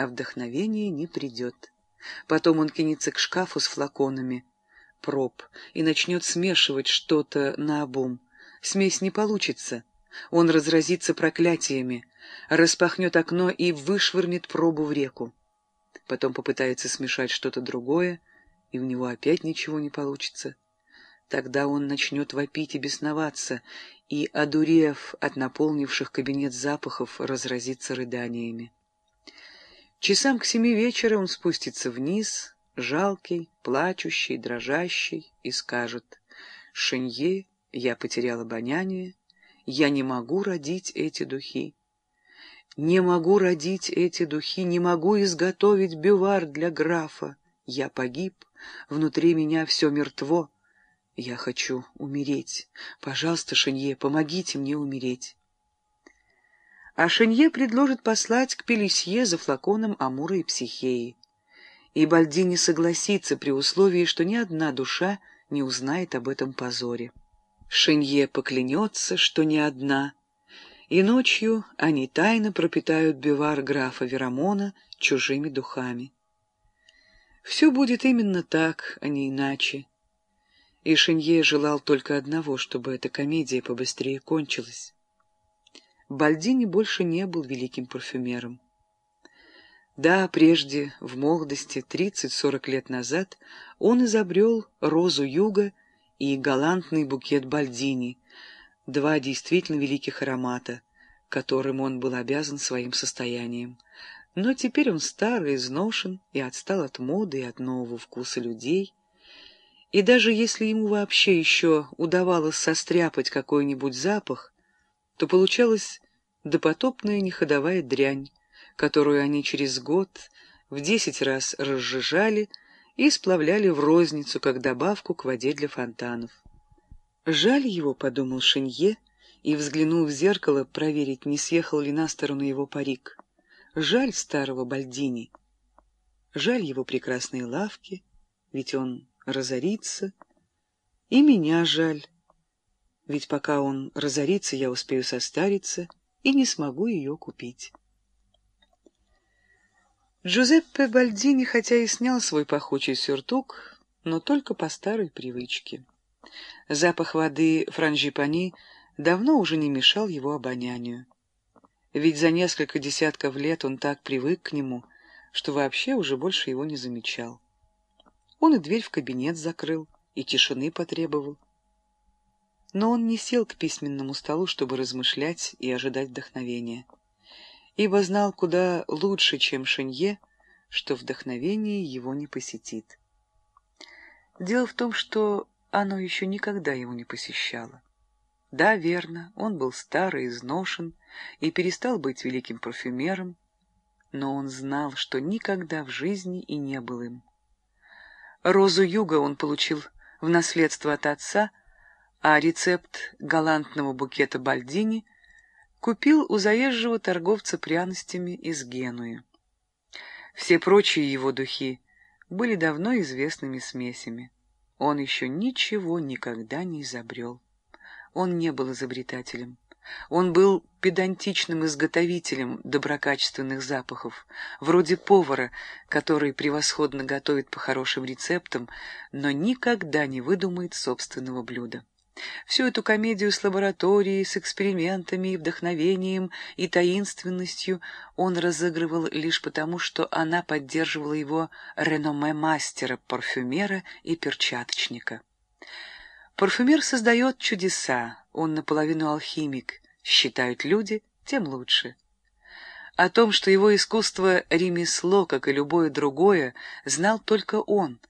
а вдохновение не придет. Потом он кинется к шкафу с флаконами, проб, и начнет смешивать что-то наобум. Смесь не получится. Он разразится проклятиями, распахнет окно и вышвырнет пробу в реку. Потом попытается смешать что-то другое, и у него опять ничего не получится. Тогда он начнет вопить и бесноваться, и, одурев от наполнивших кабинет запахов, разразится рыданиями. Часам к семи вечера он спустится вниз, жалкий, плачущий, дрожащий, и скажет «Шинье, я потерял обоняние, я не могу родить эти духи. Не могу родить эти духи, не могу изготовить бювар для графа. Я погиб, внутри меня все мертво. Я хочу умереть. Пожалуйста, Шинье, помогите мне умереть а Шенье предложит послать к Пелесье за флаконом Амура и Психеи. И Бальдини согласится при условии, что ни одна душа не узнает об этом позоре. Шенье поклянется, что ни одна, и ночью они тайно пропитают бивар графа Верамона чужими духами. Все будет именно так, а не иначе. И Шенье желал только одного, чтобы эта комедия побыстрее кончилась. Бальдини больше не был великим парфюмером. Да, прежде, в молодости, 30-40 лет назад, он изобрел розу юга и галантный букет Бальдини, два действительно великих аромата, которым он был обязан своим состоянием. Но теперь он старый, изношен и отстал от моды и от нового вкуса людей. И даже если ему вообще еще удавалось состряпать какой-нибудь запах, то получалась допотопная неходовая дрянь, которую они через год в десять раз разжижали и сплавляли в розницу, как добавку к воде для фонтанов. «Жаль его», — подумал Шинье, и взглянул в зеркало проверить, не съехал ли на сторону его парик. «Жаль старого Бальдини. Жаль его прекрасные лавки, ведь он разорится. И меня жаль, ведь пока он разорится, я успею состариться и не смогу ее купить. Джузеппе Бальдини хотя и снял свой пахучий сюртук, но только по старой привычке. Запах воды франжипани давно уже не мешал его обонянию. Ведь за несколько десятков лет он так привык к нему, что вообще уже больше его не замечал. Он и дверь в кабинет закрыл, и тишины потребовал. Но он не сел к письменному столу, чтобы размышлять и ожидать вдохновения, ибо знал куда лучше, чем Шинье, что вдохновение его не посетит. Дело в том, что оно еще никогда его не посещало. Да, верно, он был старый, изношен и перестал быть великим парфюмером, но он знал, что никогда в жизни и не был им. Розу юга он получил в наследство от отца, а рецепт галантного букета Бальдини купил у заезжего торговца пряностями из Генуи. Все прочие его духи были давно известными смесями. Он еще ничего никогда не изобрел. Он не был изобретателем. Он был педантичным изготовителем доброкачественных запахов, вроде повара, который превосходно готовит по хорошим рецептам, но никогда не выдумает собственного блюда. Всю эту комедию с лабораторией, с экспериментами и вдохновением и таинственностью он разыгрывал лишь потому, что она поддерживала его реноме мастера, парфюмера и перчаточника. Парфюмер создает чудеса, он наполовину алхимик, считают люди, тем лучше. О том, что его искусство — ремесло, как и любое другое, знал только он,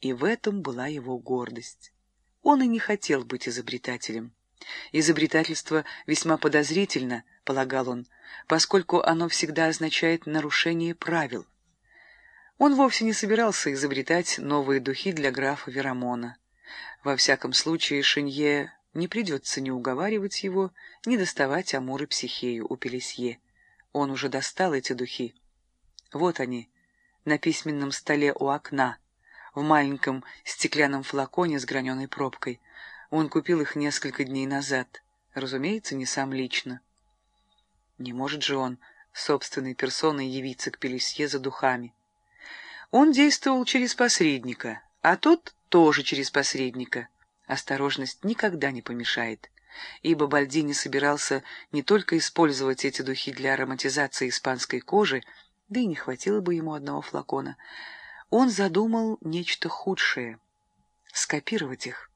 и в этом была его гордость. Он и не хотел быть изобретателем. Изобретательство весьма подозрительно, полагал он, поскольку оно всегда означает нарушение правил. Он вовсе не собирался изобретать новые духи для графа Верамона. Во всяком случае, Шинье не придется ни уговаривать его, ни доставать Амур и Психею у Пелесье. Он уже достал эти духи. Вот они, на письменном столе у окна, в маленьком стеклянном флаконе с граненой пробкой. Он купил их несколько дней назад. Разумеется, не сам лично. Не может же он собственной персоной явиться к Пелесье за духами. Он действовал через посредника, а тот тоже через посредника. Осторожность никогда не помешает, ибо Бальдини собирался не только использовать эти духи для ароматизации испанской кожи, да и не хватило бы ему одного флакона. Он задумал нечто худшее — скопировать их.